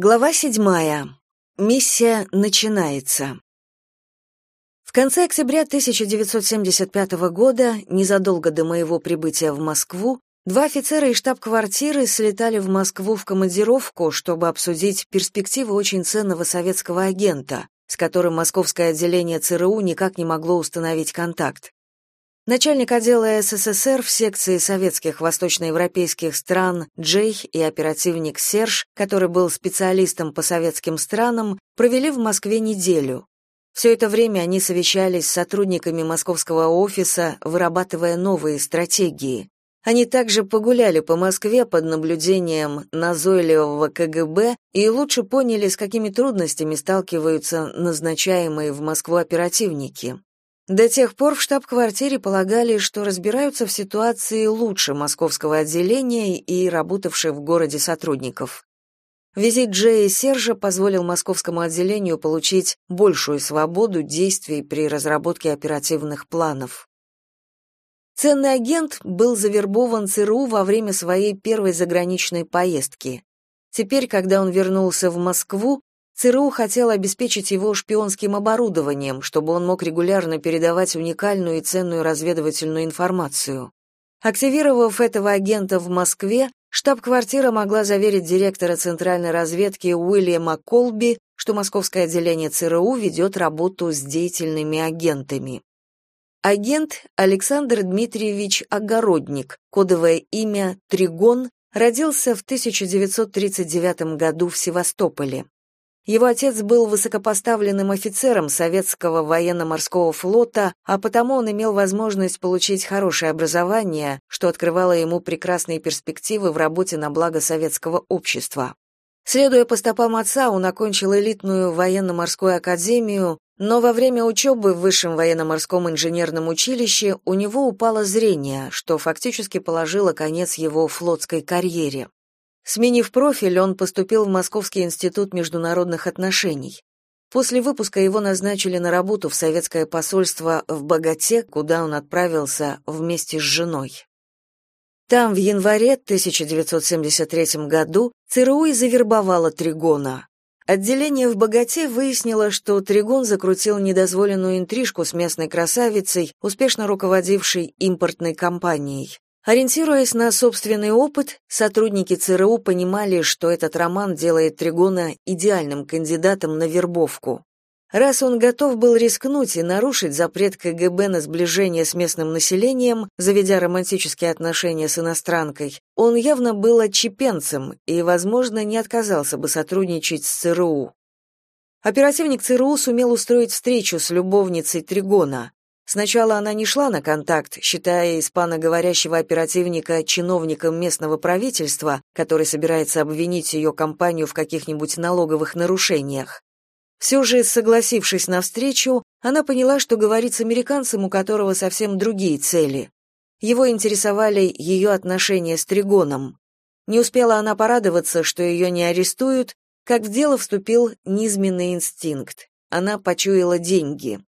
Глава седьмая. Миссия начинается. В конце октября 1975 года, незадолго до моего прибытия в Москву, два офицера из штаб-квартиры слетали в Москву в командировку, чтобы обсудить перспективы очень ценного советского агента, с которым московское отделение ЦРУ никак не могло установить контакт. Начальник отдела СССР в секции советских восточноевропейских стран Джей и оперативник Серж, который был специалистом по советским странам, провели в Москве неделю. Все это время они совещались с сотрудниками московского офиса, вырабатывая новые стратегии. Они также погуляли по Москве под наблюдением назойливого КГБ и лучше поняли, с какими трудностями сталкиваются назначаемые в Москву оперативники. До тех пор в штаб-квартире полагали, что разбираются в ситуации лучше московского отделения и работавших в городе сотрудников. Визит Джея и Сержа позволил московскому отделению получить большую свободу действий при разработке оперативных планов. Ценный агент был завербован ЦРУ во время своей первой заграничной поездки. Теперь, когда он вернулся в Москву, ЦРУ хотел обеспечить его шпионским оборудованием, чтобы он мог регулярно передавать уникальную и ценную разведывательную информацию. Активировав этого агента в Москве, штаб-квартира могла заверить директора Центральной разведки Уильяма Колби, что московское отделение ЦРУ ведет работу с деятельными агентами. Агент Александр Дмитриевич Огородник, кодовое имя Тригон, родился в 1939 году в Севастополе. Его отец был высокопоставленным офицером советского военно-морского флота, а потому он имел возможность получить хорошее образование, что открывало ему прекрасные перспективы в работе на благо советского общества. Следуя по стопам отца, он окончил элитную военно-морскую академию, но во время учебы в Высшем военно-морском инженерном училище у него упало зрение, что фактически положило конец его флотской карьере. Сменив профиль, он поступил в Московский институт международных отношений. После выпуска его назначили на работу в советское посольство в Богате, куда он отправился вместе с женой. Там в январе 1973 году ЦРУ и завербовало Тригона. Отделение в Богате выяснило, что Тригон закрутил недозволенную интрижку с местной красавицей, успешно руководившей импортной компанией. Ориентируясь на собственный опыт, сотрудники ЦРУ понимали, что этот роман делает Тригона идеальным кандидатом на вербовку. Раз он готов был рискнуть и нарушить запрет КГБ на сближение с местным населением, заведя романтические отношения с иностранкой, он явно был отчепенцем и, возможно, не отказался бы сотрудничать с ЦРУ. Оперативник ЦРУ сумел устроить встречу с любовницей Тригона. Сначала она не шла на контакт, считая испаноговорящего оперативника чиновником местного правительства, который собирается обвинить ее компанию в каких-нибудь налоговых нарушениях. Все же, согласившись на встречу, она поняла, что говорит с американцем, у которого совсем другие цели. Его интересовали ее отношения с Тригоном. Не успела она порадоваться, что ее не арестуют, как в дело вступил низменный инстинкт. Она почуяла деньги.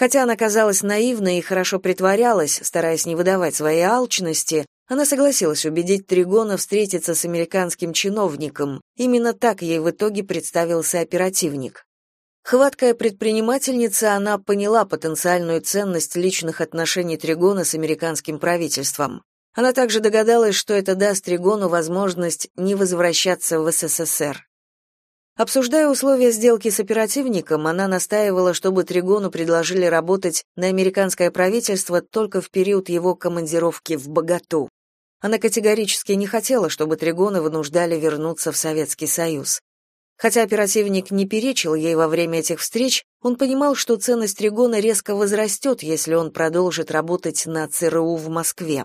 Хотя она казалась наивной и хорошо притворялась, стараясь не выдавать своей алчности, она согласилась убедить Тригона встретиться с американским чиновником. Именно так ей в итоге представился оперативник. Хваткая предпринимательница, она поняла потенциальную ценность личных отношений Тригона с американским правительством. Она также догадалась, что это даст Тригону возможность не возвращаться в СССР. Обсуждая условия сделки с оперативником, она настаивала, чтобы Тригону предложили работать на американское правительство только в период его командировки в Богату. Она категорически не хотела, чтобы Тригона вынуждали вернуться в Советский Союз. Хотя оперативник не перечил ей во время этих встреч, он понимал, что ценность Тригона резко возрастет, если он продолжит работать на ЦРУ в Москве.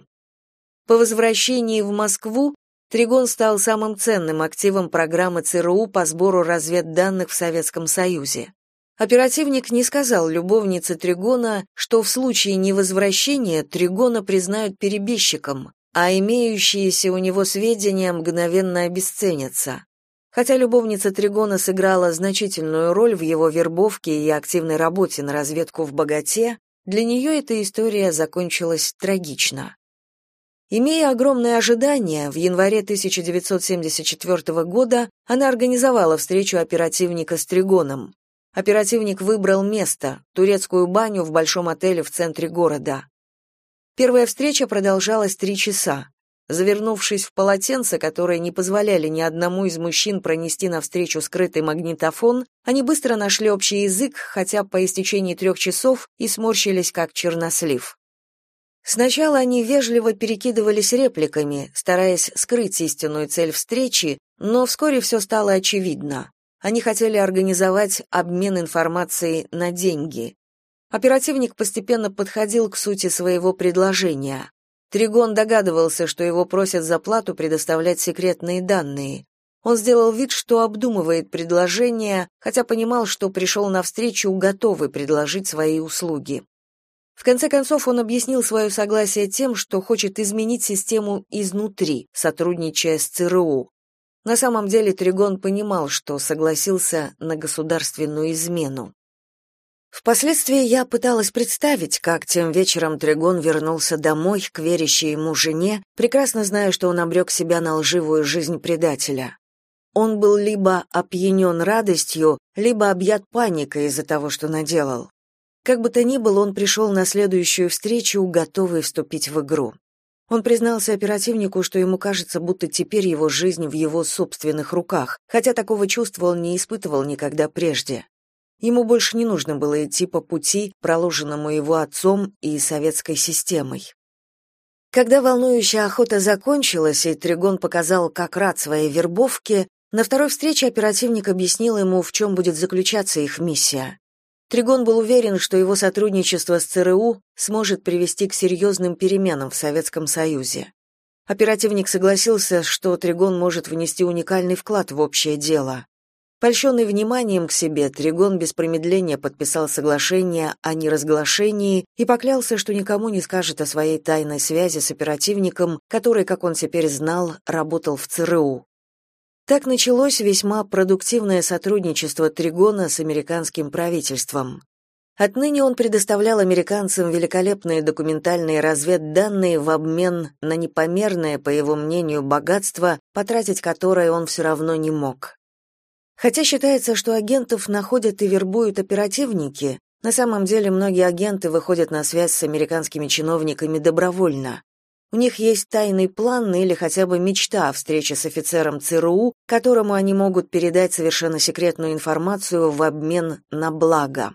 По возвращении в Москву Тригон стал самым ценным активом программы ЦРУ по сбору разведданных в Советском Союзе. Оперативник не сказал любовнице Тригона, что в случае невозвращения Тригона признают перебежчиком, а имеющиеся у него сведения мгновенно обесценятся. Хотя любовница Тригона сыграла значительную роль в его вербовке и активной работе на разведку в Богате, для нее эта история закончилась трагично. Имея огромные ожидания, в январе 1974 года она организовала встречу оперативника с Тригоном. Оперативник выбрал место — турецкую баню в большом отеле в центре города. Первая встреча продолжалась три часа. Завернувшись в полотенце, которые не позволяли ни одному из мужчин пронести навстречу скрытый магнитофон, они быстро нашли общий язык, хотя по истечении трех часов и сморщились как чернослив. Сначала они вежливо перекидывались репликами, стараясь скрыть истинную цель встречи, но вскоре все стало очевидно. Они хотели организовать обмен информацией на деньги. Оперативник постепенно подходил к сути своего предложения. Тригон догадывался, что его просят за плату предоставлять секретные данные. Он сделал вид, что обдумывает предложение, хотя понимал, что пришел навстречу готовый предложить свои услуги. В конце концов, он объяснил свое согласие тем, что хочет изменить систему изнутри, сотрудничая с ЦРУ. На самом деле Тригон понимал, что согласился на государственную измену. Впоследствии я пыталась представить, как тем вечером Тригон вернулся домой к верящей ему жене, прекрасно зная, что он обрек себя на лживую жизнь предателя. Он был либо опьянен радостью, либо объят паникой из-за того, что наделал. Как бы то ни было, он пришел на следующую встречу, готовый вступить в игру. Он признался оперативнику, что ему кажется, будто теперь его жизнь в его собственных руках, хотя такого чувства он не испытывал никогда прежде. Ему больше не нужно было идти по пути, проложенному его отцом и советской системой. Когда волнующая охота закончилась, и Тригон показал, как рад своей вербовке, на второй встрече оперативник объяснил ему, в чем будет заключаться их миссия. Тригон был уверен, что его сотрудничество с ЦРУ сможет привести к серьезным переменам в Советском Союзе. Оперативник согласился, что Тригон может внести уникальный вклад в общее дело. Польщенный вниманием к себе, Тригон без промедления подписал соглашение о неразглашении и поклялся, что никому не скажет о своей тайной связи с оперативником, который, как он теперь знал, работал в ЦРУ. Так началось весьма продуктивное сотрудничество Тригона с американским правительством. Отныне он предоставлял американцам великолепные документальные разведданные в обмен на непомерное, по его мнению, богатство, потратить которое он все равно не мог. Хотя считается, что агентов находят и вербуют оперативники, на самом деле многие агенты выходят на связь с американскими чиновниками добровольно. У них есть тайный план или хотя бы мечта о встрече с офицером ЦРУ, которому они могут передать совершенно секретную информацию в обмен на благо.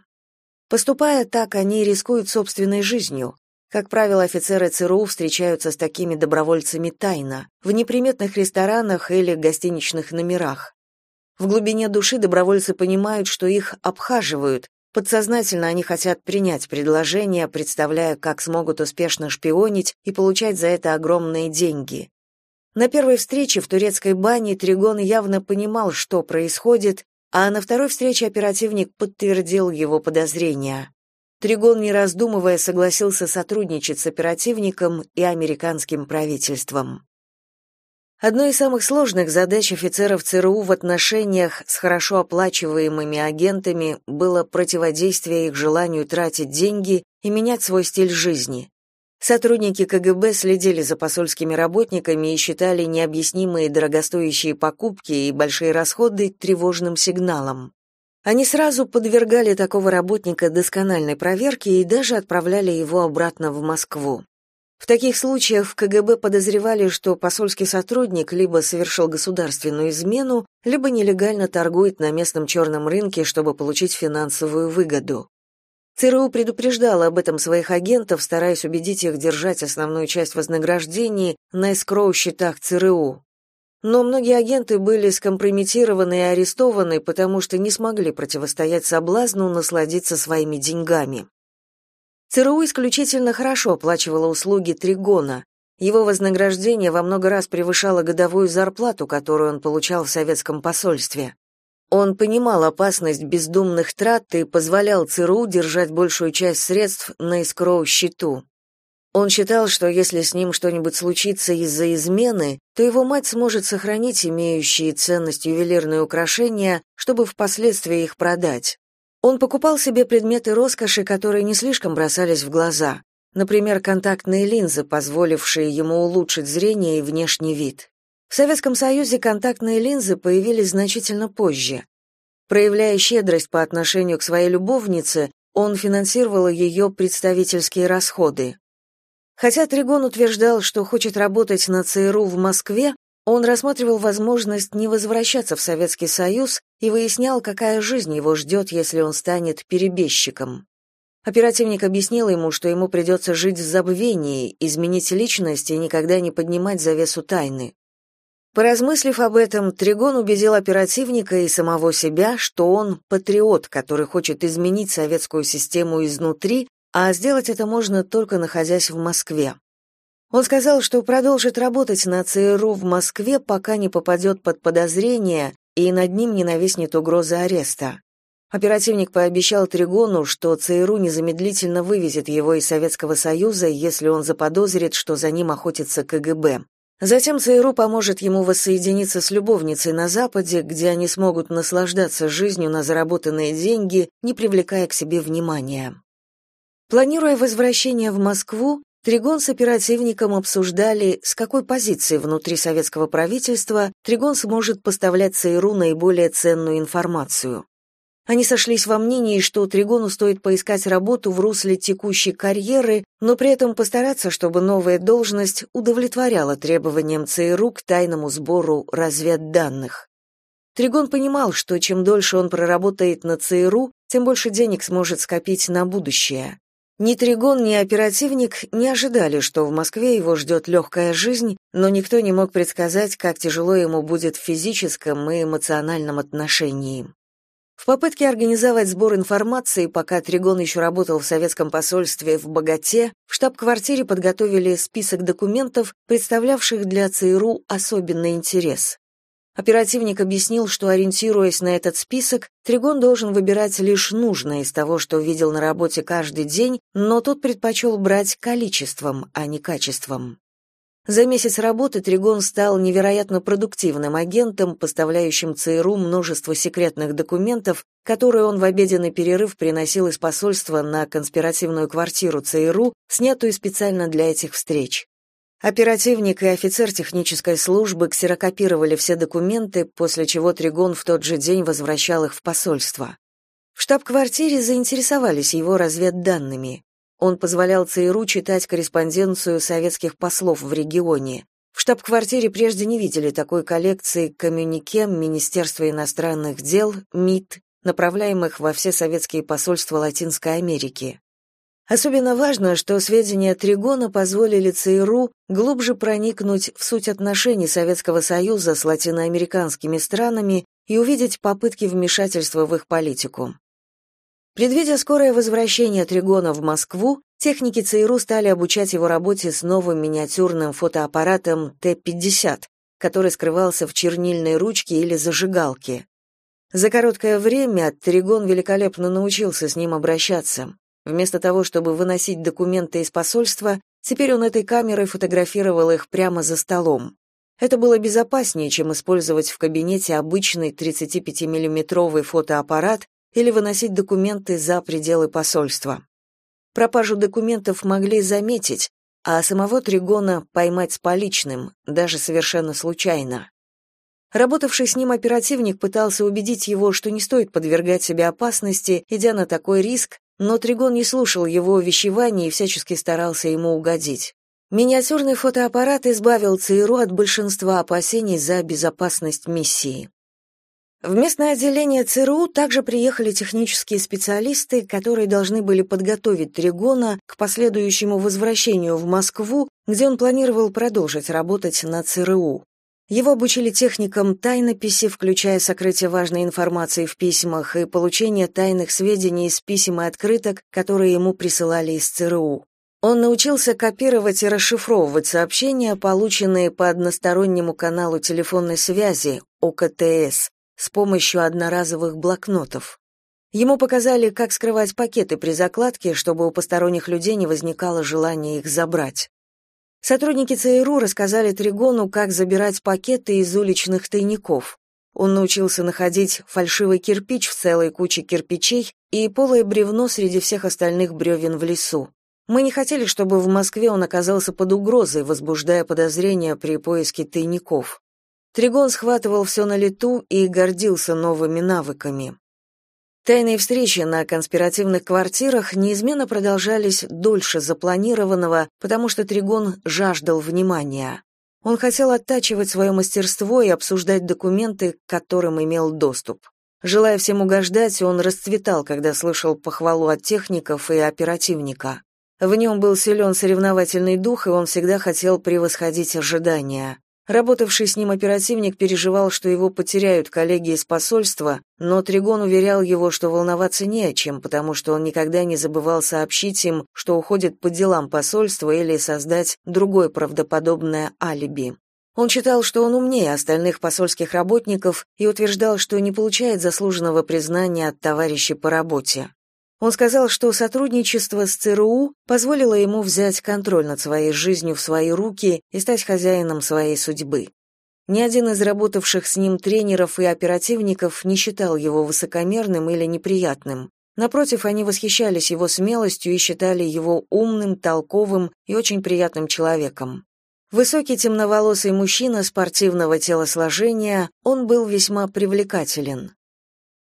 Поступая так, они рискуют собственной жизнью. Как правило, офицеры ЦРУ встречаются с такими добровольцами тайно, в неприметных ресторанах или гостиничных номерах. В глубине души добровольцы понимают, что их обхаживают. Подсознательно они хотят принять предложение, представляя, как смогут успешно шпионить и получать за это огромные деньги. На первой встрече в турецкой бане Тригон явно понимал, что происходит, а на второй встрече оперативник подтвердил его подозрения. Тригон, не раздумывая, согласился сотрудничать с оперативником и американским правительством. Одной из самых сложных задач офицеров ЦРУ в отношениях с хорошо оплачиваемыми агентами было противодействие их желанию тратить деньги и менять свой стиль жизни. Сотрудники КГБ следили за посольскими работниками и считали необъяснимые дорогостоящие покупки и большие расходы тревожным сигналом. Они сразу подвергали такого работника доскональной проверке и даже отправляли его обратно в Москву. В таких случаях в КГБ подозревали, что посольский сотрудник либо совершил государственную измену, либо нелегально торгует на местном черном рынке, чтобы получить финансовую выгоду. ЦРУ предупреждала об этом своих агентов, стараясь убедить их держать основную часть вознаграждений на эскроу-счетах ЦРУ. Но многие агенты были скомпрометированы и арестованы, потому что не смогли противостоять соблазну насладиться своими деньгами. ЦРУ исключительно хорошо оплачивало услуги Тригона. Его вознаграждение во много раз превышало годовую зарплату, которую он получал в советском посольстве. Он понимал опасность бездумных трат и позволял ЦРУ держать большую часть средств на эскроу-счету. Он считал, что если с ним что-нибудь случится из-за измены, то его мать сможет сохранить имеющие ценность ювелирные украшения, чтобы впоследствии их продать. Он покупал себе предметы роскоши, которые не слишком бросались в глаза. например, контактные линзы, позволившие ему улучшить зрение и внешний вид. В Советском Союзе контактные линзы появились значительно позже. Проявляя щедрость по отношению к своей любовнице, он финансировал ее представительские расходы. Хотя Тригон утверждал, что хочет работать на ЦРУ в Москве, он рассматривал возможность не возвращаться в Советский Союз и выяснял, какая жизнь его ждет, если он станет перебежчиком. Оперативник объяснил ему, что ему придется жить в забвении, изменить личность и никогда не поднимать завесу тайны. Поразмыслив об этом, Тригон убедил оперативника и самого себя, что он патриот, который хочет изменить советскую систему изнутри, а сделать это можно только находясь в Москве. Он сказал, что продолжит работать на ЦРУ в Москве, пока не попадет под подозрение и над ним не нависнет угроза ареста. Оперативник пообещал Тригону, что ЦРУ незамедлительно вывезет его из Советского Союза, если он заподозрит, что за ним охотится КГБ. Затем ЦРУ поможет ему воссоединиться с любовницей на Западе, где они смогут наслаждаться жизнью на заработанные деньги, не привлекая к себе внимания. Планируя возвращение в Москву, Тригон с оперативником обсуждали, с какой позиции внутри советского правительства Тригон сможет поставлять ЦРУ наиболее ценную информацию. Они сошлись во мнении, что Тригону стоит поискать работу в русле текущей карьеры, но при этом постараться, чтобы новая должность удовлетворяла требованиям ЦРУ к тайному сбору разведданных. Тригон понимал, что чем дольше он проработает на ЦРУ, тем больше денег сможет скопить на будущее. Ни Тригон, ни оперативник не ожидали, что в Москве его ждет легкая жизнь, но никто не мог предсказать, как тяжело ему будет в физическом и эмоциональном отношении. В попытке организовать сбор информации, пока Тригон еще работал в советском посольстве в Богате, в штаб-квартире подготовили список документов, представлявших для ЦРУ особенный интерес. Оперативник объяснил, что, ориентируясь на этот список, Тригон должен выбирать лишь нужное из того, что видел на работе каждый день, но тот предпочел брать количеством, а не качеством. За месяц работы Тригон стал невероятно продуктивным агентом, поставляющим ЦРУ множество секретных документов, которые он в обеденный перерыв приносил из посольства на конспиративную квартиру ЦРУ, снятую специально для этих встреч. Оперативник и офицер технической службы ксерокопировали все документы, после чего Тригон в тот же день возвращал их в посольство. В штаб-квартире заинтересовались его разведданными. Он позволял ЦРУ читать корреспонденцию советских послов в регионе. В штаб-квартире прежде не видели такой коллекции коммюнике Министерства иностранных дел, МИД, направляемых во все советские посольства Латинской Америки. Особенно важно, что сведения Тригона позволили ЦРУ глубже проникнуть в суть отношений Советского Союза с латиноамериканскими странами и увидеть попытки вмешательства в их политику. Предвидя скорое возвращение Тригона в Москву, техники ЦРУ стали обучать его работе с новым миниатюрным фотоаппаратом Т-50, который скрывался в чернильной ручке или зажигалке. За короткое время Тригон великолепно научился с ним обращаться. Вместо того, чтобы выносить документы из посольства, теперь он этой камерой фотографировал их прямо за столом. Это было безопаснее, чем использовать в кабинете обычный 35-миллиметровый фотоаппарат или выносить документы за пределы посольства. Пропажу документов могли заметить, а самого Тригона поймать с поличным, даже совершенно случайно. Работавший с ним оперативник пытался убедить его, что не стоит подвергать себя опасности, идя на такой риск, но Тригон не слушал его увещеваний и всячески старался ему угодить. Миниатюрный фотоаппарат избавил ЦРУ от большинства опасений за безопасность миссии. В местное отделение ЦРУ также приехали технические специалисты, которые должны были подготовить Тригона к последующему возвращению в Москву, где он планировал продолжить работать на ЦРУ. Его обучили техникам тайнописи, включая сокрытие важной информации в письмах и получение тайных сведений из писем и открыток, которые ему присылали из ЦРУ. Он научился копировать и расшифровывать сообщения, полученные по одностороннему каналу телефонной связи, ОКТС, с помощью одноразовых блокнотов. Ему показали, как скрывать пакеты при закладке, чтобы у посторонних людей не возникало желания их забрать. Сотрудники ЦРУ рассказали Тригону, как забирать пакеты из уличных тайников. Он научился находить фальшивый кирпич в целой куче кирпичей и полое бревно среди всех остальных бревен в лесу. Мы не хотели, чтобы в Москве он оказался под угрозой, возбуждая подозрения при поиске тайников. Тригон схватывал все на лету и гордился новыми навыками. Тайные встречи на конспиративных квартирах неизменно продолжались дольше запланированного, потому что Тригон жаждал внимания. Он хотел оттачивать свое мастерство и обсуждать документы, к которым имел доступ. Желая всем угождать, он расцветал, когда слышал похвалу от техников и оперативника. В нем был силен соревновательный дух, и он всегда хотел превосходить ожидания. Работавший с ним оперативник переживал, что его потеряют коллеги из посольства, но Тригон уверял его, что волноваться не о чем, потому что он никогда не забывал сообщить им, что уходит по делам посольства или создать другое правдоподобное алиби. Он считал, что он умнее остальных посольских работников и утверждал, что не получает заслуженного признания от товарищей по работе. Он сказал, что сотрудничество с ЦРУ позволило ему взять контроль над своей жизнью в свои руки и стать хозяином своей судьбы. Ни один из работавших с ним тренеров и оперативников не считал его высокомерным или неприятным. Напротив, они восхищались его смелостью и считали его умным, толковым и очень приятным человеком. Высокий темноволосый мужчина спортивного телосложения, он был весьма привлекателен.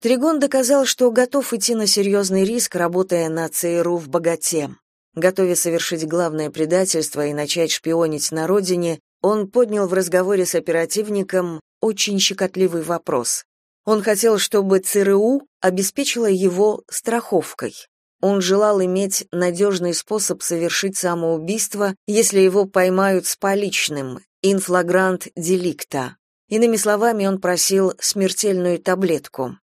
Тригон доказал, что готов идти на серьезный риск, работая на ЦРУ в богате. Готовя совершить главное предательство и начать шпионить на родине, он поднял в разговоре с оперативником очень щекотливый вопрос. Он хотел, чтобы ЦРУ обеспечила его страховкой. Он желал иметь надежный способ совершить самоубийство, если его поймают с поличным, инфлагрант деликта. Иными словами, он просил смертельную таблетку.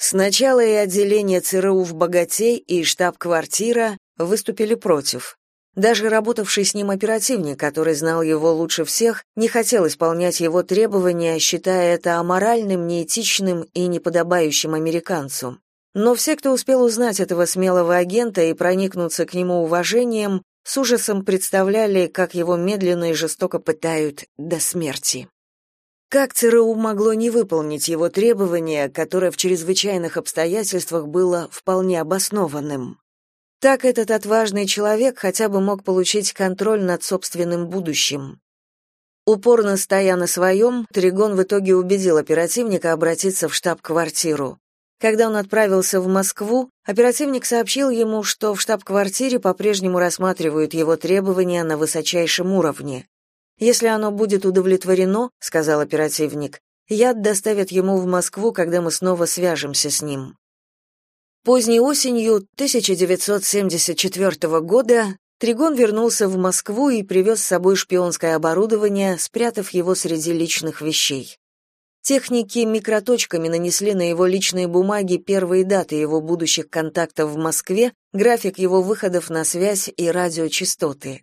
Сначала и отделение ЦРУ в Богате, и штаб-квартира выступили против. Даже работавший с ним оперативник, который знал его лучше всех, не хотел исполнять его требования, считая это аморальным, неэтичным и неподобающим американцу. Но все, кто успел узнать этого смелого агента и проникнуться к нему уважением, с ужасом представляли, как его медленно и жестоко пытают до смерти. Как ЦРУ могло не выполнить его требование, которое в чрезвычайных обстоятельствах было вполне обоснованным? Так этот отважный человек хотя бы мог получить контроль над собственным будущим. Упорно стоя на своем, Тригон в итоге убедил оперативника обратиться в штаб-квартиру. Когда он отправился в Москву, оперативник сообщил ему, что в штаб-квартире по-прежнему рассматривают его требования на высочайшем уровне. Если оно будет удовлетворено, сказал оперативник, яд доставят ему в Москву, когда мы снова свяжемся с ним. Поздней осенью 1974 года Тригон вернулся в Москву и привез с собой шпионское оборудование, спрятав его среди личных вещей. Техники микроточками нанесли на его личные бумаги первые даты его будущих контактов в Москве, график его выходов на связь и радиочастоты.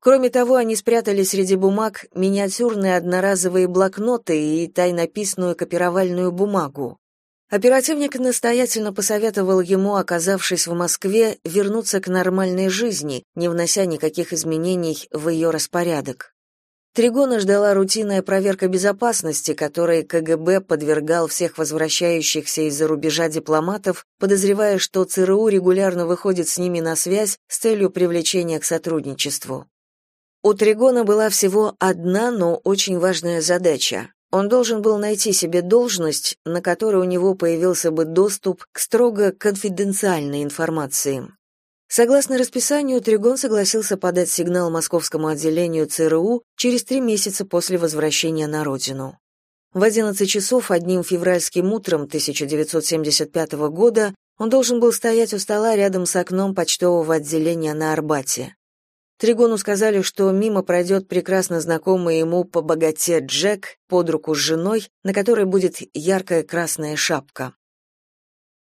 Кроме того, они спрятали среди бумаг миниатюрные одноразовые блокноты и тайнописную копировальную бумагу. Оперативник настоятельно посоветовал ему, оказавшись в Москве, вернуться к нормальной жизни, не внося никаких изменений в ее распорядок. Тригона ждала рутинная проверка безопасности, которой КГБ подвергал всех возвращающихся из-за рубежа дипломатов, подозревая, что ЦРУ регулярно выходит с ними на связь с целью привлечения к сотрудничеству. У Тригона была всего одна, но очень важная задача. Он должен был найти себе должность, на которой у него появился бы доступ к строго конфиденциальной информации. Согласно расписанию, Тригон согласился подать сигнал московскому отделению ЦРУ через три месяца после возвращения на родину. В 11 часов одним февральским утром 1975 года он должен был стоять у стола рядом с окном почтового отделения на Арбате. Тригону сказали, что мимо пройдет прекрасно знакомый ему по богате Джек под руку с женой, на которой будет яркая красная шапка.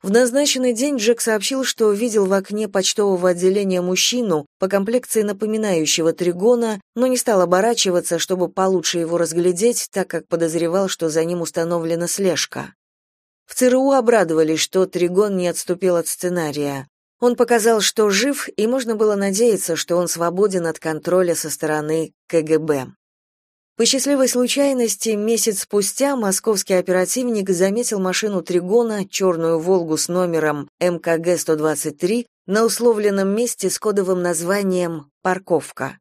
В назначенный день Джек сообщил, что видел в окне почтового отделения мужчину, по комплекции напоминающего Тригона, но не стал оборачиваться, чтобы получше его разглядеть, так как подозревал, что за ним установлена слежка. В ЦРУ обрадовались, что Тригон не отступил от сценария. Он показал, что жив, и можно было надеяться, что он свободен от контроля со стороны КГБ. По счастливой случайности, месяц спустя московский оперативник заметил машину Тригона, черную «Волгу» с номером МКГ-123, на условленном месте с кодовым названием «Парковка».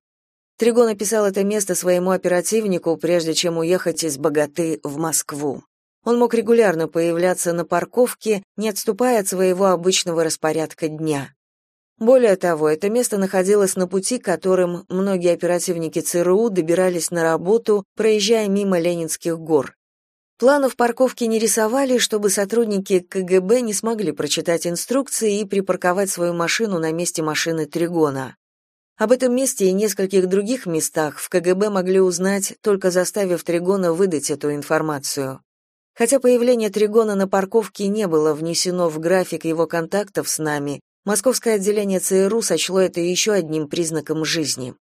Тригон описал это место своему оперативнику, прежде чем уехать из Богаты в Москву. Он мог регулярно появляться на парковке, не отступая от своего обычного распорядка дня. Более того, это место находилось на пути, которым многие оперативники ЦРУ добирались на работу, проезжая мимо Ленинских гор. Планов парковки не рисовали, чтобы сотрудники КГБ не смогли прочитать инструкции и припарковать свою машину на месте машины Тригона. Об этом месте и нескольких других местах в КГБ могли узнать, только заставив Тригона выдать эту информацию. Хотя появление Тригона на парковке не было внесено в график его контактов с нами, Московское отделение ЦРУ сочло это еще одним признаком жизни.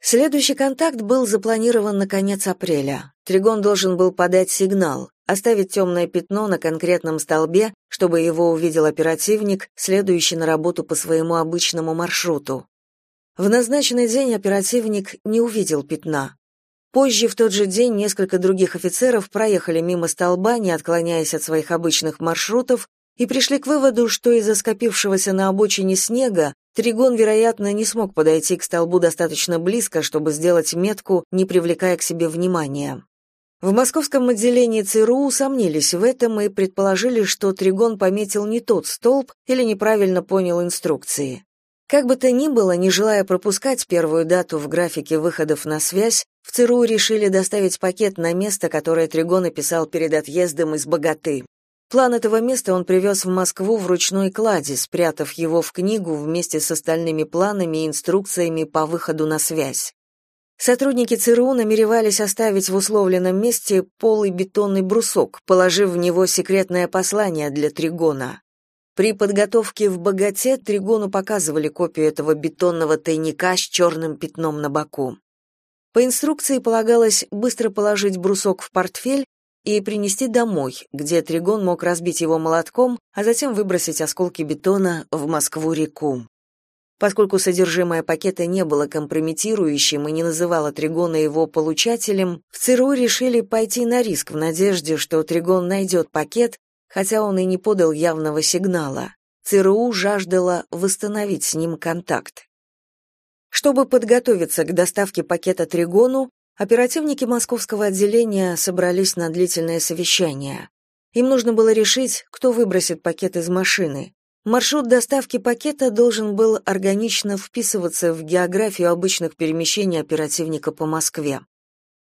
Следующий контакт был запланирован на конец апреля. Тригон должен был подать сигнал, оставить темное пятно на конкретном столбе, чтобы его увидел оперативник, следующий на работу по своему обычному маршруту. В назначенный день оперативник не увидел пятна. Позже в тот же день несколько других офицеров проехали мимо столба, не отклоняясь от своих обычных маршрутов, и пришли к выводу, что из-за скопившегося на обочине снега Тригон, вероятно, не смог подойти к столбу достаточно близко, чтобы сделать метку, не привлекая к себе внимания. В московском отделении ЦРУ усомнились в этом и предположили, что Тригон пометил не тот столб или неправильно понял инструкции. Как бы то ни было, не желая пропускать первую дату в графике выходов на связь, в ЦРУ решили доставить пакет на место, которое Тригон написал перед отъездом из Богаты. План этого места он привез в Москву в ручной кладе, спрятав его в книгу вместе с остальными планами и инструкциями по выходу на связь. Сотрудники ЦРУ намеревались оставить в условленном месте полый бетонный брусок, положив в него секретное послание для Тригона. При подготовке в «Богате» Тригону показывали копию этого бетонного тайника с черным пятном на боку. По инструкции полагалось быстро положить брусок в портфель и принести домой, где Тригон мог разбить его молотком, а затем выбросить осколки бетона в Москву-реку. Поскольку содержимое пакета не было компрометирующим и не называло Тригона его получателем, в ЦРУ решили пойти на риск в надежде, что Тригон найдет пакет, хотя он и не подал явного сигнала. ЦРУ жаждала восстановить с ним контакт. Чтобы подготовиться к доставке пакета Тригону, Оперативники московского отделения собрались на длительное совещание. Им нужно было решить, кто выбросит пакет из машины. Маршрут доставки пакета должен был органично вписываться в географию обычных перемещений оперативника по Москве.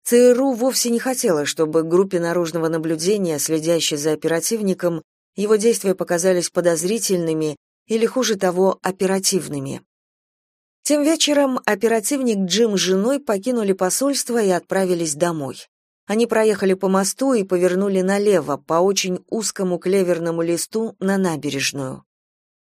ЦРУ вовсе не хотела, чтобы группе наружного наблюдения, следящей за оперативником, его действия показались подозрительными или, хуже того, оперативными. Тем вечером оперативник Джим с женой покинули посольство и отправились домой. Они проехали по мосту и повернули налево, по очень узкому клеверному листу, на набережную.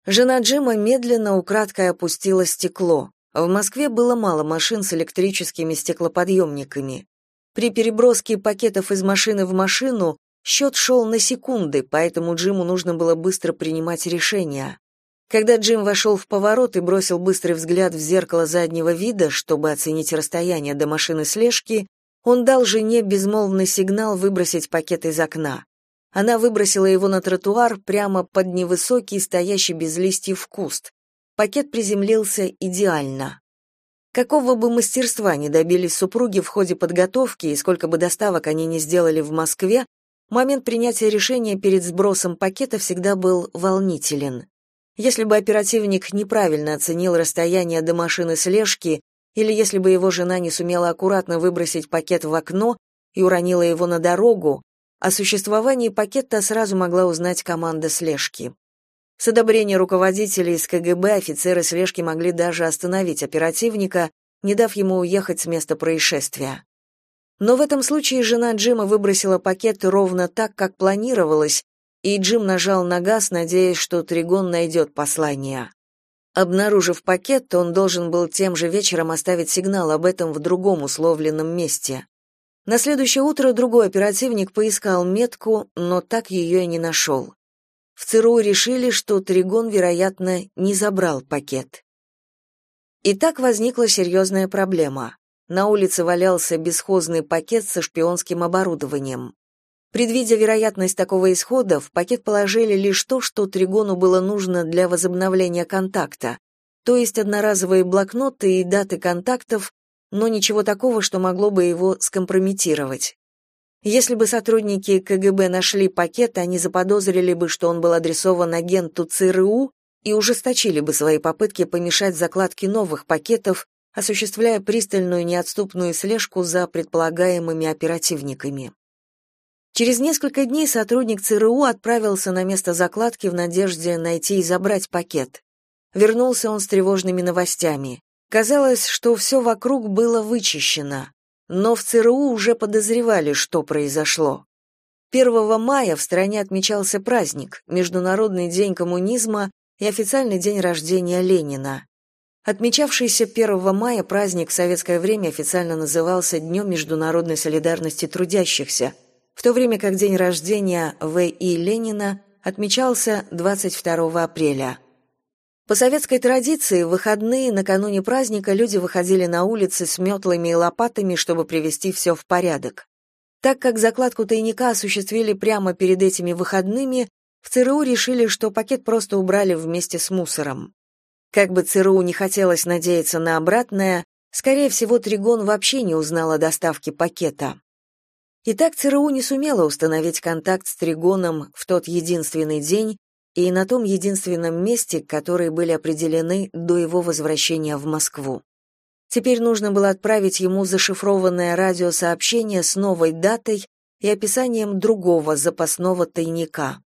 Жена Джима медленно украдкой опустила стекло. В Москве было мало машин с электрическими стеклоподъемниками. При переброске пакетов из машины в машину счет шел на секунды, поэтому Джиму нужно было быстро принимать решения. Когда Джим вошел в поворот и бросил быстрый взгляд в зеркало заднего вида, чтобы оценить расстояние до машины слежки, он дал жене безмолвный сигнал выбросить пакет из окна. Она выбросила его на тротуар прямо под невысокий, стоящий без листьев куст. Пакет приземлился идеально. Какого бы мастерства ни добились супруги в ходе подготовки и сколько бы доставок они ни сделали в Москве, момент принятия решения перед сбросом пакета всегда был волнителен. Если бы оперативник неправильно оценил расстояние до машины слежки, или если бы его жена не сумела аккуратно выбросить пакет в окно и уронила его на дорогу, о существовании пакета сразу могла узнать команда слежки. С одобрения руководителей из КГБ офицеры слежки могли даже остановить оперативника, не дав ему уехать с места происшествия. Но в этом случае жена Джима выбросила пакет ровно так, как планировалось, и Джим нажал на газ, надеясь, что Тригон найдет послание. Обнаружив пакет, он должен был тем же вечером оставить сигнал об этом в другом условленном месте. На следующее утро другой оперативник поискал метку, но так ее и не нашел. В ЦРУ решили, что Тригон, вероятно, не забрал пакет. И так возникла серьезная проблема. на улице валялся бесхозный пакет со шпионским оборудованием. Предвидя вероятность такого исхода, в пакет положили лишь то, что Тригону было нужно для возобновления контакта, то есть одноразовые блокноты и даты контактов, но ничего такого, что могло бы его скомпрометировать. Если бы сотрудники КГБ нашли пакет, они заподозрили бы, что он был адресован агенту ЦРУ и ужесточили бы свои попытки помешать закладке новых пакетов, осуществляя пристальную неотступную слежку за предполагаемыми оперативниками. Через несколько дней сотрудник ЦРУ отправился на место закладки в надежде найти и забрать пакет. Вернулся он с тревожными новостями. Казалось, что все вокруг было вычищено, но в ЦРУ уже подозревали, что произошло. 1 мая в стране отмечался праздник Международный день коммунизма и официальный день рождения Ленина. Отмечавшийся 1 мая праздник в советское время официально назывался Днем международной солидарности трудящихся, в то время как день рождения В.И. Ленина отмечался 22 апреля. По советской традиции, в выходные накануне праздника люди выходили на улицы с метлами и лопатами, чтобы привести все в порядок. Так как закладку тайника осуществили прямо перед этими выходными, в ЦРУ решили, что пакет просто убрали вместе с мусором. Как бы ЦРУ не хотелось надеяться на обратное, скорее всего, Тригон вообще не узнал о доставке пакета. Итак, ЦРУ не сумела установить контакт с Тригоном в тот единственный день и на том единственном месте, которые были определены до его возвращения в Москву. Теперь нужно было отправить ему зашифрованное радиосообщение с новой датой и описанием другого запасного тайника.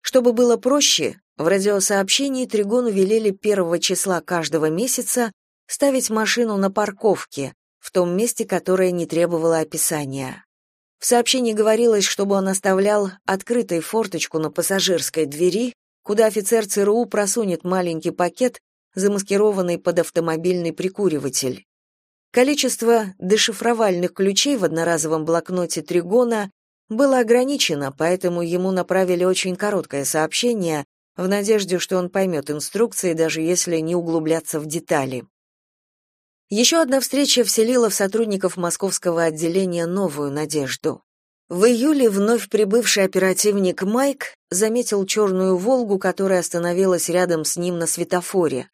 Чтобы было проще, в радиосообщении Тригону велели первого числа каждого месяца ставить машину на парковке, в том месте, которое не требовало описания. В сообщении говорилось, чтобы он оставлял открытой форточку на пассажирской двери, куда офицер ЦРУ просунет маленький пакет, замаскированный под автомобильный прикуриватель. Количество дешифровальных ключей в одноразовом блокноте Тригона было ограничено, поэтому ему направили очень короткое сообщение в надежде, что он поймет инструкции, даже если не углубляться в детали. Еще одна встреча вселила в сотрудников московского отделения новую надежду. В июле вновь прибывший оперативник Майк заметил черную «Волгу», которая остановилась рядом с ним на светофоре.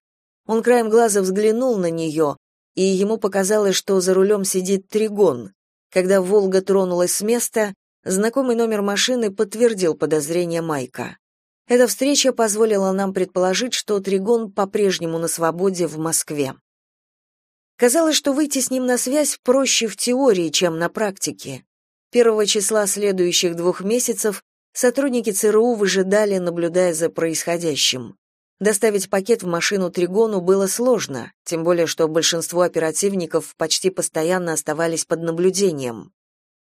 Он краем глаза взглянул на нее, и ему показалось, что за рулем сидит Тригон. Когда «Волга» тронулась с места, знакомый номер машины подтвердил подозрения Майка. Эта встреча позволила нам предположить, что Тригон по-прежнему на свободе в Москве. Казалось, что выйти с ним на связь проще в теории, чем на практике. Первого числа следующих двух месяцев сотрудники ЦРУ выжидали, наблюдая за происходящим. Доставить пакет в машину Тригону было сложно, тем более что большинство оперативников почти постоянно оставались под наблюдением.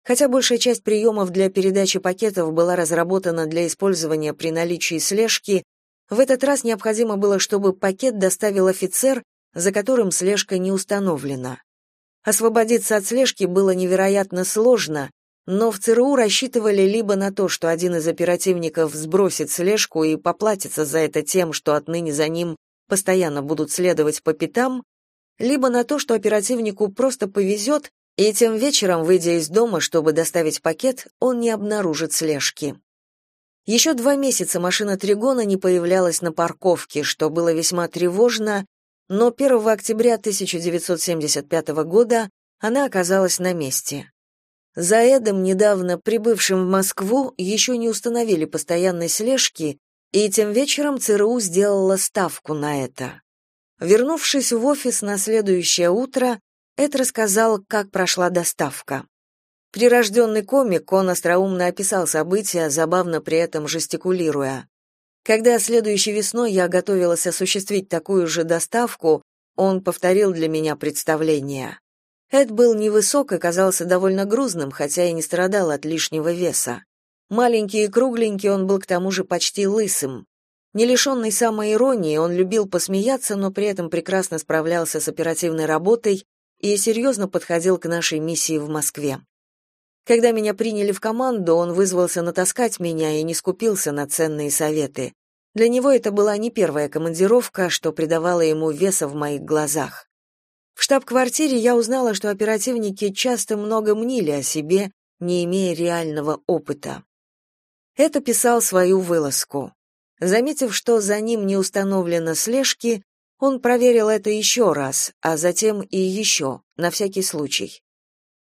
Хотя большая часть приемов для передачи пакетов была разработана для использования при наличии слежки, в этот раз необходимо было, чтобы пакет доставил офицер, за которым слежка не установлена. Освободиться от слежки было невероятно сложно, но в ЦРУ рассчитывали либо на то, что один из оперативников сбросит слежку и поплатится за это тем, что отныне за ним постоянно будут следовать по пятам, либо на то, что оперативнику просто повезет, и тем вечером, выйдя из дома, чтобы доставить пакет, он не обнаружит слежки. Еще два месяца машина Тригона не появлялась на парковке, что было весьма тревожно, но 1 октября 1975 года она оказалась на месте. За Эдом, недавно прибывшим в Москву, еще не установили постоянной слежки, и тем вечером ЦРУ сделала ставку на это. Вернувшись в офис на следующее утро, Эд рассказал, как прошла доставка. Прирожденный комик, он остроумно описал события, забавно при этом жестикулируя. Когда следующей весной я готовилась осуществить такую же доставку, он повторил для меня представление. Эд был невысок и казался довольно грузным, хотя и не страдал от лишнего веса. Маленький и кругленький он был к тому же почти лысым. Не лишенный самоиронии, он любил посмеяться, но при этом прекрасно справлялся с оперативной работой и серьезно подходил к нашей миссии в Москве. Когда меня приняли в команду, он вызвался натаскать меня и не скупился на ценные советы. Для него это была не первая командировка, что придавало ему веса в моих глазах. В штаб-квартире я узнала, что оперативники часто много мнили о себе, не имея реального опыта. Это писал свою вылазку. Заметив, что за ним не установлено слежки, он проверил это еще раз, а затем и еще, на всякий случай.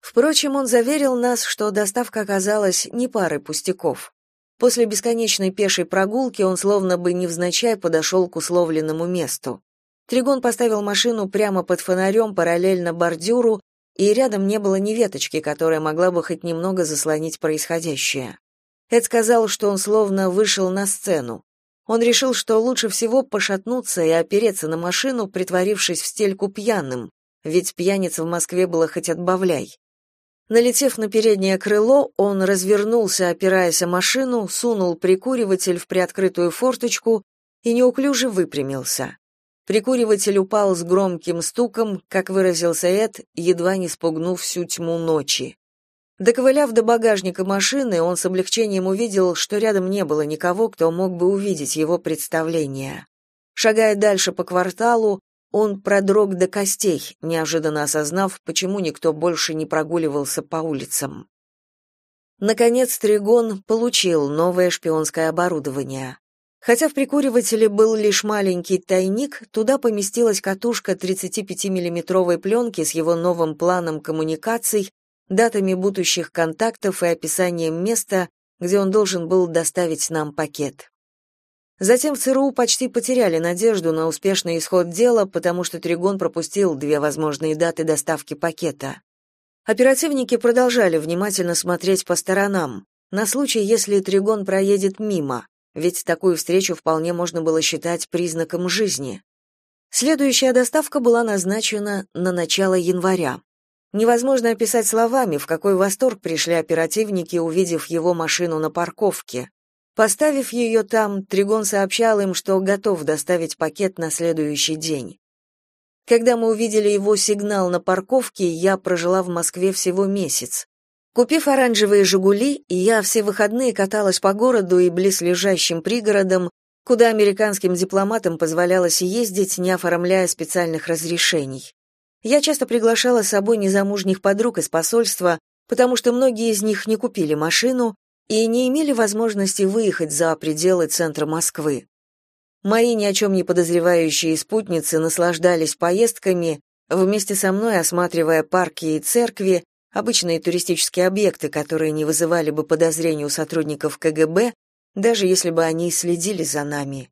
Впрочем, он заверил нас, что доставка оказалась не парой пустяков. После бесконечной пешей прогулки он словно бы невзначай подошел к условленному месту. Тригон поставил машину прямо под фонарем параллельно бордюру, и рядом не было ни веточки, которая могла бы хоть немного заслонить происходящее. Эд сказал, что он словно вышел на сцену. Он решил, что лучше всего пошатнуться и опереться на машину, притворившись в стельку пьяным, ведь пьяниц в Москве было хоть отбавляй. Налетев на переднее крыло, он развернулся, опираясь о машину, сунул прикуриватель в приоткрытую форточку и неуклюже выпрямился. Прикуриватель упал с громким стуком, как выразился Эд, едва не спугнув всю тьму ночи. Доковыляв до багажника машины, он с облегчением увидел, что рядом не было никого, кто мог бы увидеть его представление. Шагая дальше по кварталу, он продрог до костей, неожиданно осознав, почему никто больше не прогуливался по улицам. Наконец Тригон получил новое шпионское оборудование. Хотя в прикуривателе был лишь маленький тайник, туда поместилась катушка 35-миллиметровой пленки с его новым планом коммуникаций, датами будущих контактов и описанием места, где он должен был доставить нам пакет. Затем в ЦРУ почти потеряли надежду на успешный исход дела, потому что Тригон пропустил две возможные даты доставки пакета. Оперативники продолжали внимательно смотреть по сторонам, на случай, если Тригон проедет мимо, ведь такую встречу вполне можно было считать признаком жизни. Следующая доставка была назначена на начало января. Невозможно описать словами, в какой восторг пришли оперативники, увидев его машину на парковке. Поставив ее там, Тригон сообщал им, что готов доставить пакет на следующий день. Когда мы увидели его сигнал на парковке, я прожила в Москве всего месяц. Купив оранжевые «Жигули», я все выходные каталась по городу и близлежащим пригородам, куда американским дипломатам позволялось ездить, не оформляя специальных разрешений. Я часто приглашала с собой незамужних подруг из посольства, потому что многие из них не купили машину, и не имели возможности выехать за пределы центра Москвы. Мои ни о чем не подозревающие спутницы наслаждались поездками, вместе со мной осматривая парки и церкви, обычные туристические объекты, которые не вызывали бы подозрений у сотрудников КГБ, даже если бы они следили за нами.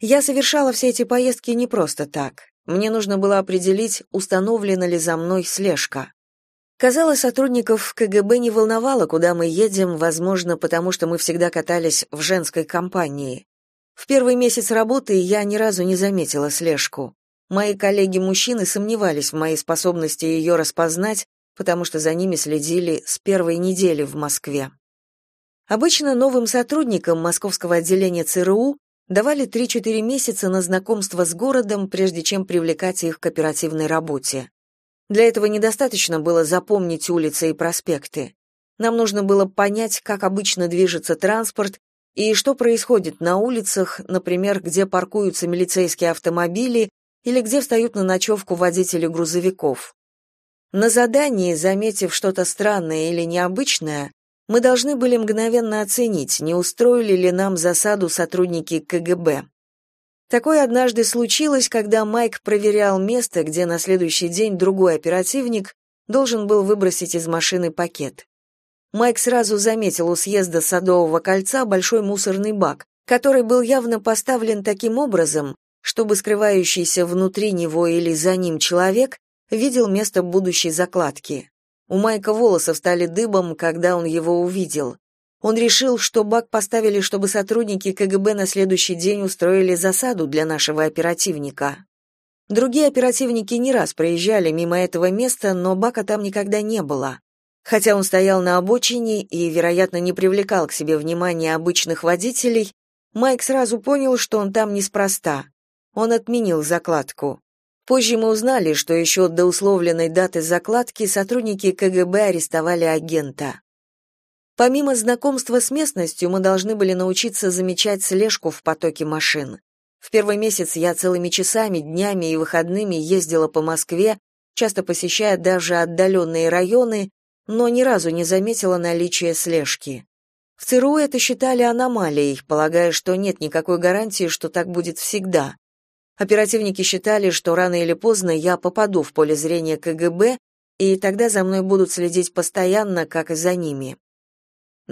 Я совершала все эти поездки не просто так. Мне нужно было определить, установлена ли за мной слежка. Казалось, сотрудников КГБ не волновало, куда мы едем, возможно, потому что мы всегда катались в женской компании. В первый месяц работы я ни разу не заметила слежку. Мои коллеги-мужчины сомневались в моей способности ее распознать, потому что за ними следили с первой недели в Москве. Обычно новым сотрудникам московского отделения ЦРУ давали 3-4 месяца на знакомство с городом, прежде чем привлекать их к оперативной работе. Для этого недостаточно было запомнить улицы и проспекты. Нам нужно было понять, как обычно движется транспорт и что происходит на улицах, например, где паркуются милицейские автомобили или где встают на ночевку водители грузовиков. На задании, заметив что-то странное или необычное, мы должны были мгновенно оценить, не устроили ли нам засаду сотрудники КГБ. Такое однажды случилось, когда Майк проверял место, где на следующий день другой оперативник должен был выбросить из машины пакет. Майк сразу заметил у съезда Садового кольца большой мусорный бак, который был явно поставлен таким образом, чтобы скрывающийся внутри него или за ним человек видел место будущей закладки. У Майка волосы стали дыбом, когда он его увидел. Он решил, что бак поставили, чтобы сотрудники КГБ на следующий день устроили засаду для нашего оперативника. Другие оперативники не раз проезжали мимо этого места, но бака там никогда не было. Хотя он стоял на обочине и, вероятно, не привлекал к себе внимания обычных водителей, Майк сразу понял, что он там неспроста. Он отменил закладку. Позже мы узнали, что еще до условленной даты закладки сотрудники КГБ арестовали агента. Помимо знакомства с местностью, мы должны были научиться замечать слежку в потоке машин. В первый месяц я целыми часами, днями и выходными ездила по Москве, часто посещая даже отдаленные районы, но ни разу не заметила наличия слежки. В ЦРУ это считали аномалией, полагая, что нет никакой гарантии, что так будет всегда. Оперативники считали, что рано или поздно я попаду в поле зрения КГБ, и тогда за мной будут следить постоянно, как и за ними.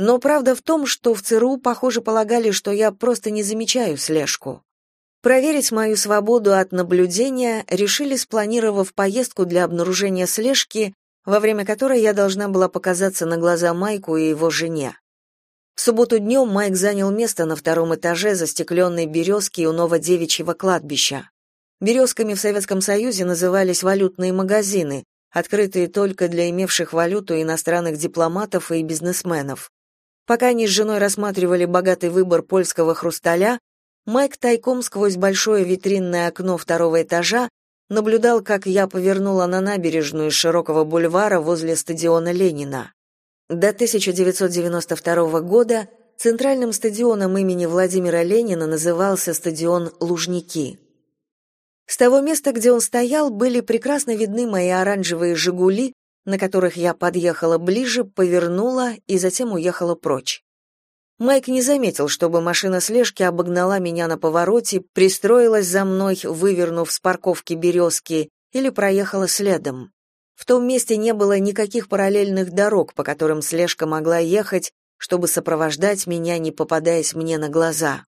Но правда в том, что в ЦРУ, похоже, полагали, что я просто не замечаю слежку. Проверить мою свободу от наблюдения решили, спланировав поездку для обнаружения слежки, во время которой я должна была показаться на глаза Майку и его жене. В субботу днем Майк занял место на втором этаже застекленной березки у Новодевичьего кладбища. Березками в Советском Союзе назывались валютные магазины, открытые только для имевших валюту иностранных дипломатов и бизнесменов. Пока они с женой рассматривали богатый выбор польского хрусталя, Майк тайком сквозь большое витринное окно второго этажа наблюдал, как я повернула на набережную широкого бульвара возле стадиона Ленина. До 1992 года центральным стадионом имени Владимира Ленина назывался стадион Лужники. С того места, где он стоял, были прекрасно видны мои оранжевые «Жигули», на которых я подъехала ближе, повернула и затем уехала прочь. Майк не заметил, чтобы машина слежки обогнала меня на повороте, пристроилась за мной, вывернув с парковки березки, или проехала следом. В том месте не было никаких параллельных дорог, по которым слежка могла ехать, чтобы сопровождать меня, не попадаясь мне на глаза.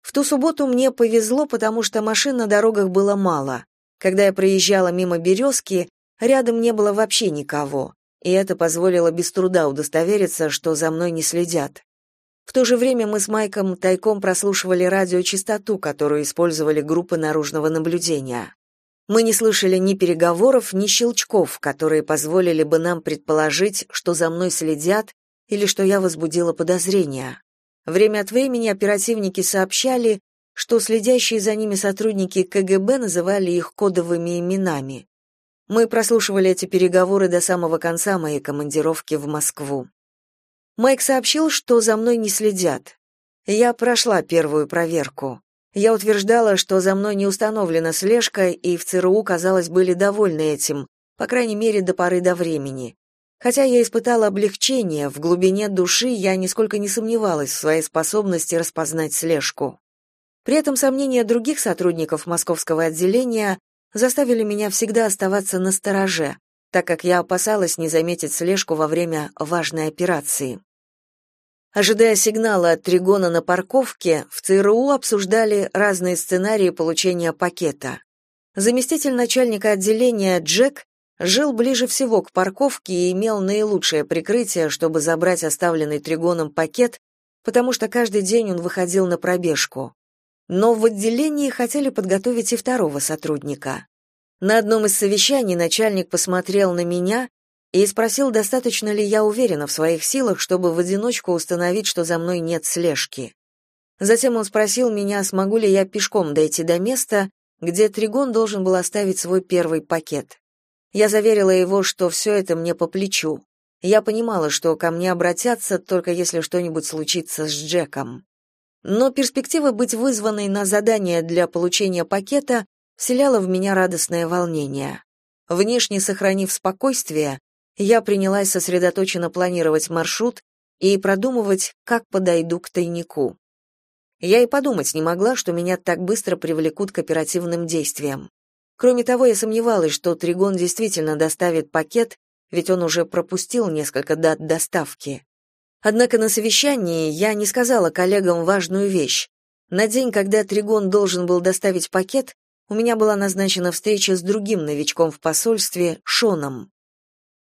В ту субботу мне повезло, потому что машин на дорогах было мало. Когда я проезжала мимо березки, рядом не было вообще никого, и это позволило без труда удостовериться, что за мной не следят. В то же время мы с Майком тайком прослушивали радиочастоту, которую использовали группы наружного наблюдения. Мы не слышали ни переговоров, ни щелчков, которые позволили бы нам предположить, что за мной следят или что я возбудила подозрения. Время от времени оперативники сообщали, что следящие за ними сотрудники КГБ называли их кодовыми именами. Мы прослушивали эти переговоры до самого конца моей командировки в Москву. Майк сообщил, что за мной не следят. Я прошла первую проверку. Я утверждала, что за мной не установлена слежка, и в ЦРУ, казалось, были довольны этим, по крайней мере, до поры до времени. Хотя я испытала облегчение, в глубине души я нисколько не сомневалась в своей способности распознать слежку. При этом сомнения других сотрудников московского отделения заставили меня всегда оставаться на стороже, так как я опасалась не заметить слежку во время важной операции. Ожидая сигнала от Тригона на парковке, в ЦРУ обсуждали разные сценарии получения пакета. Заместитель начальника отделения Джек жил ближе всего к парковке и имел наилучшее прикрытие, чтобы забрать оставленный Тригоном пакет, потому что каждый день он выходил на пробежку. Но в отделении хотели подготовить и второго сотрудника. На одном из совещаний начальник посмотрел на меня и спросил, достаточно ли я уверена в своих силах, чтобы в одиночку установить, что за мной нет слежки. Затем он спросил меня, смогу ли я пешком дойти до места, где Тригон должен был оставить свой первый пакет. Я заверила его, что все это мне по плечу. Я понимала, что ко мне обратятся, только если что-нибудь случится с Джеком. Но перспектива быть вызванной на задание для получения пакета вселяла в меня радостное волнение. Внешне сохранив спокойствие, я принялась сосредоточенно планировать маршрут и продумывать, как подойду к тайнику. Я и подумать не могла, что меня так быстро привлекут к оперативным действиям. Кроме того, я сомневалась, что Тригон действительно доставит пакет, ведь он уже пропустил несколько дат доставки. Однако на совещании я не сказала коллегам важную вещь. На день, когда Тригон должен был доставить пакет, у меня была назначена встреча с другим новичком в посольстве, Шоном.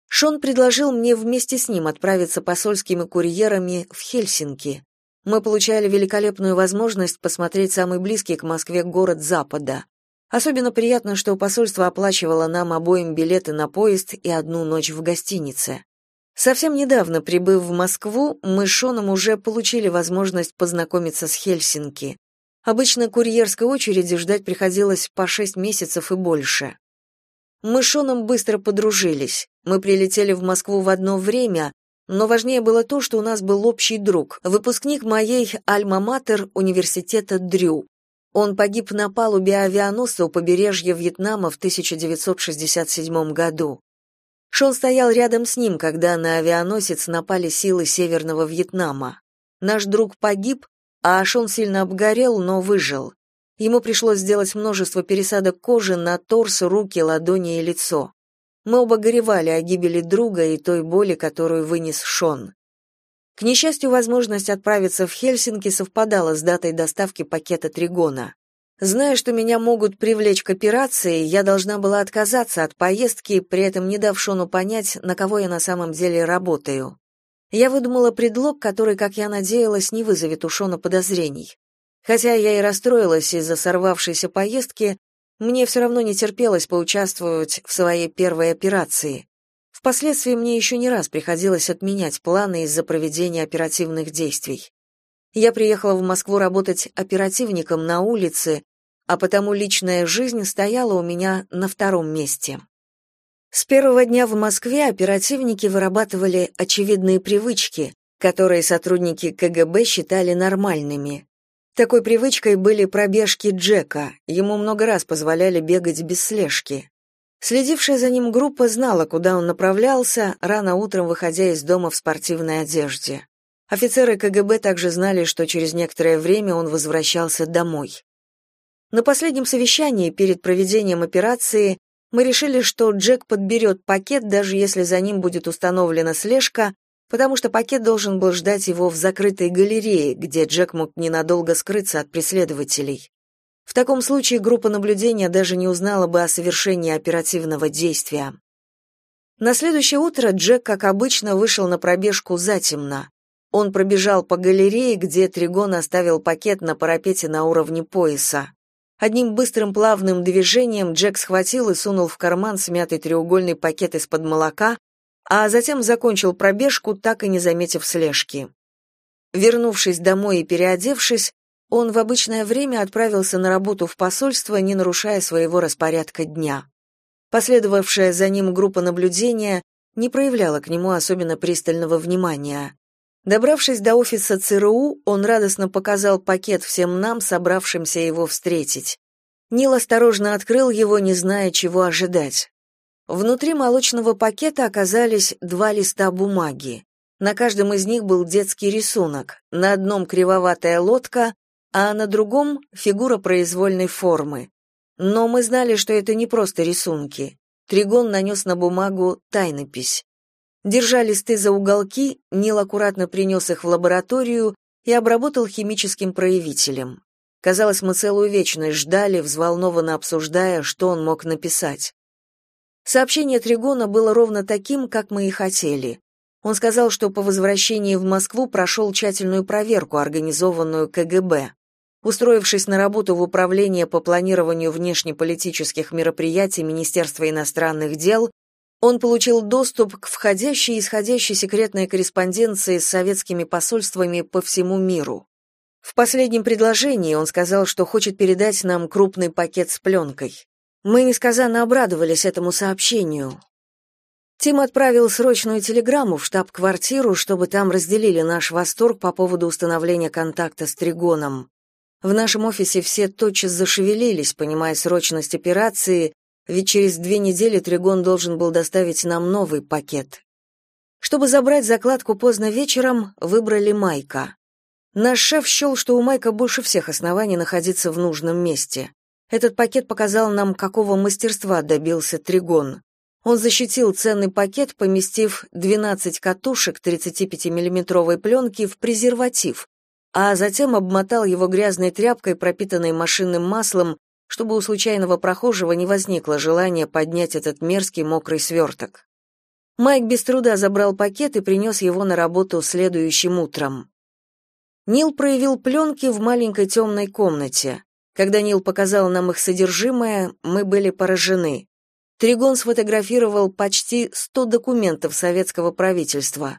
Шон предложил мне вместе с ним отправиться посольскими курьерами в Хельсинки. Мы получали великолепную возможность посмотреть самый близкий к Москве город Запада. Особенно приятно, что посольство оплачивало нам обоим билеты на поезд и одну ночь в гостинице. Совсем недавно, прибыв в Москву, мы с Шоном уже получили возможность познакомиться с Хельсинки. Обычно курьерской очереди ждать приходилось по шесть месяцев и больше. Мы с Шоном быстро подружились. Мы прилетели в Москву в одно время, но важнее было то, что у нас был общий друг, выпускник моей альма-матер университета Дрю. Он погиб на палубе авианосца у побережья Вьетнама в 1967 году. Шон стоял рядом с ним, когда на авианосец напали силы Северного Вьетнама. Наш друг погиб, а Шон сильно обгорел, но выжил. Ему пришлось сделать множество пересадок кожи на торс, руки, ладони и лицо. Мы оба горевали о гибели друга и той боли, которую вынес Шон. К несчастью, возможность отправиться в Хельсинки совпадала с датой доставки пакета Тригона. Зная, что меня могут привлечь к операции, я должна была отказаться от поездки, при этом не дав Шону понять, на кого я на самом деле работаю. Я выдумала предлог, который, как я надеялась, не вызовет у Шона подозрений. Хотя я и расстроилась из-за сорвавшейся поездки, мне все равно не терпелось поучаствовать в своей первой операции. Впоследствии мне еще не раз приходилось отменять планы из-за проведения оперативных действий. Я приехала в Москву работать оперативником на улице, а потому личная жизнь стояла у меня на втором месте. С первого дня в Москве оперативники вырабатывали очевидные привычки, которые сотрудники КГБ считали нормальными. Такой привычкой были пробежки Джека, ему много раз позволяли бегать без слежки. Следившая за ним группа знала, куда он направлялся, рано утром выходя из дома в спортивной одежде. Офицеры КГБ также знали, что через некоторое время он возвращался домой. На последнем совещании перед проведением операции мы решили, что Джек подберет пакет, даже если за ним будет установлена слежка, потому что пакет должен был ждать его в закрытой галерее, где Джек мог ненадолго скрыться от преследователей. В таком случае группа наблюдения даже не узнала бы о совершении оперативного действия. На следующее утро Джек, как обычно, вышел на пробежку затемно. Он пробежал по галерее, где Тригон оставил пакет на парапете на уровне пояса. Одним быстрым плавным движением Джек схватил и сунул в карман смятый треугольный пакет из-под молока, а затем закончил пробежку, так и не заметив слежки. Вернувшись домой и переодевшись, он в обычное время отправился на работу в посольство, не нарушая своего распорядка дня. Последовавшая за ним группа наблюдения не проявляла к нему особенно пристального внимания. Добравшись до офиса ЦРУ, он радостно показал пакет всем нам, собравшимся его встретить. Нил осторожно открыл его, не зная, чего ожидать. Внутри молочного пакета оказались два листа бумаги. На каждом из них был детский рисунок. На одном кривоватая лодка, а на другом — фигура произвольной формы. Но мы знали, что это не просто рисунки. Тригон нанес на бумагу тайнопись. Держа листы за уголки, Нил аккуратно принес их в лабораторию и обработал химическим проявителем. Казалось, мы целую вечность ждали, взволнованно обсуждая, что он мог написать. Сообщение Тригона было ровно таким, как мы и хотели. Он сказал, что по возвращении в Москву прошел тщательную проверку, организованную КГБ. Устроившись на работу в Управление по планированию внешнеполитических мероприятий Министерства иностранных дел, он получил доступ к входящей и исходящей секретной корреспонденции с советскими посольствами по всему миру. В последнем предложении он сказал, что хочет передать нам крупный пакет с пленкой. Мы несказанно обрадовались этому сообщению. Тим отправил срочную телеграмму в штаб-квартиру, чтобы там разделили наш восторг по поводу установления контакта с Тригоном. В нашем офисе все тотчас зашевелились, понимая срочность операции, ведь через две недели Тригон должен был доставить нам новый пакет. Чтобы забрать закладку поздно вечером, выбрали Майка. Наш шеф счел, что у Майка больше всех оснований находиться в нужном месте. Этот пакет показал нам, какого мастерства добился Тригон. Он защитил ценный пакет, поместив 12 катушек 35-миллиметровой пленки в презерватив, а затем обмотал его грязной тряпкой, пропитанной машинным маслом, чтобы у случайного прохожего не возникло желания поднять этот мерзкий мокрый сверток. Майк без труда забрал пакет и принес его на работу следующим утром. Нил проявил пленки в маленькой темной комнате. Когда Нил показал нам их содержимое, мы были поражены. Тригон сфотографировал почти 100 документов советского правительства.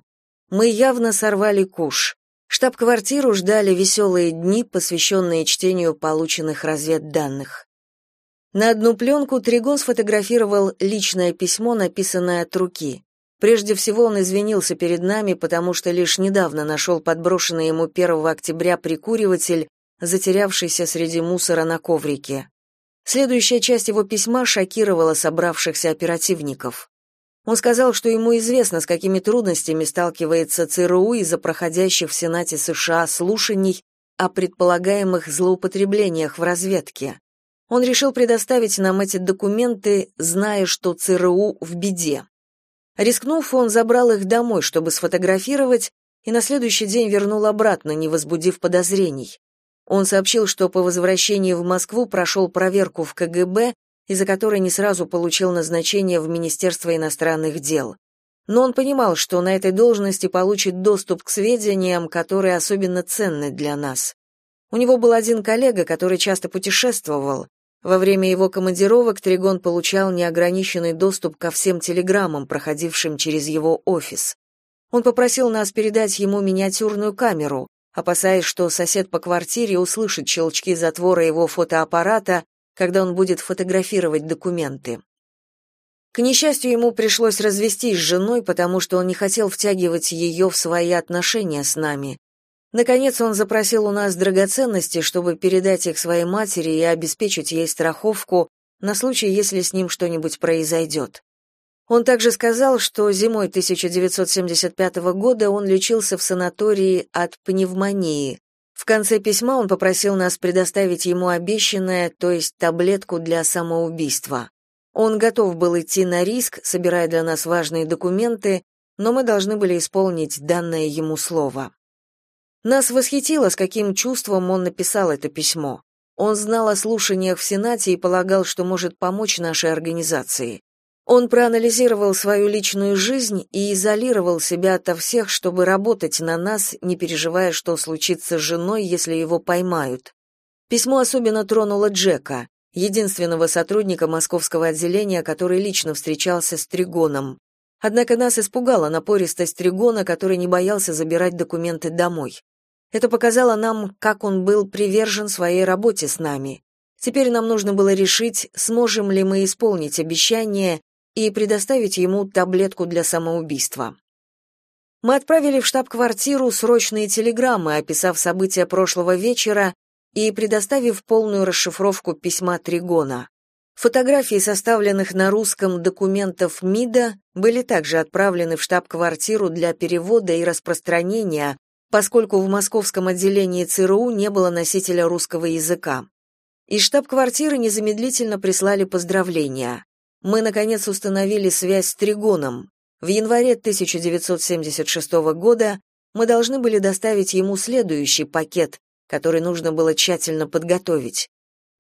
Мы явно сорвали куш. Штаб-квартиру ждали веселые дни, посвященные чтению полученных разведданных. На одну пленку Тригон сфотографировал личное письмо, написанное от руки. Прежде всего он извинился перед нами, потому что лишь недавно нашел подброшенный ему 1 октября прикуриватель затерявшийся среди мусора на коврике. Следующая часть его письма шокировала собравшихся оперативников. Он сказал, что ему известно, с какими трудностями сталкивается ЦРУ из-за проходящих в Сенате США слушаний о предполагаемых злоупотреблениях в разведке. Он решил предоставить нам эти документы, зная, что ЦРУ в беде. Рискнув, он забрал их домой, чтобы сфотографировать, и на следующий день вернул обратно, не возбудив подозрений. Он сообщил, что по возвращении в Москву прошел проверку в КГБ из-за которой не сразу получил назначение в Министерство иностранных дел. Но он понимал, что на этой должности получит доступ к сведениям, которые особенно ценны для нас. У него был один коллега, который часто путешествовал. Во время его командировок Тригон получал неограниченный доступ ко всем телеграммам, проходившим через его офис. Он попросил нас передать ему миниатюрную камеру, опасаясь, что сосед по квартире услышит щелчки затвора его фотоаппарата когда он будет фотографировать документы. К несчастью, ему пришлось развестись с женой, потому что он не хотел втягивать ее в свои отношения с нами. Наконец он запросил у нас драгоценности, чтобы передать их своей матери и обеспечить ей страховку на случай, если с ним что-нибудь произойдет. Он также сказал, что зимой 1975 года он лечился в санатории от пневмонии, в конце письма он попросил нас предоставить ему обещанное, то есть таблетку для самоубийства. Он готов был идти на риск, собирая для нас важные документы, но мы должны были исполнить данное ему слово. Нас восхитило, с каким чувством он написал это письмо. Он знал о слушаниях в Сенате и полагал, что может помочь нашей организации. Он проанализировал свою личную жизнь и изолировал себя ото всех, чтобы работать на нас, не переживая, что случится с женой, если его поймают. Письмо особенно тронуло Джека, единственного сотрудника московского отделения, который лично встречался с Тригоном. Однако нас испугала напористость Тригона, который не боялся забирать документы домой. Это показало нам, как он был привержен своей работе с нами. Теперь нам нужно было решить, сможем ли мы исполнить обещание и предоставить ему таблетку для самоубийства. Мы отправили в штаб-квартиру срочные телеграммы, описав события прошлого вечера и предоставив полную расшифровку письма Тригона. Фотографии, составленных на русском документов МИДа, были также отправлены в штаб-квартиру для перевода и распространения, поскольку в московском отделении ЦРУ не было носителя русского языка. Из штаб-квартиры незамедлительно прислали поздравления мы, наконец, установили связь с Тригоном. В январе 1976 года мы должны были доставить ему следующий пакет, который нужно было тщательно подготовить.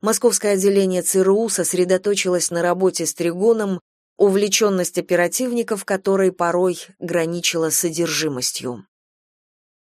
Московское отделение ЦРУ сосредоточилось на работе с Тригоном, увлеченность оперативников которой порой граничила с содержимостью.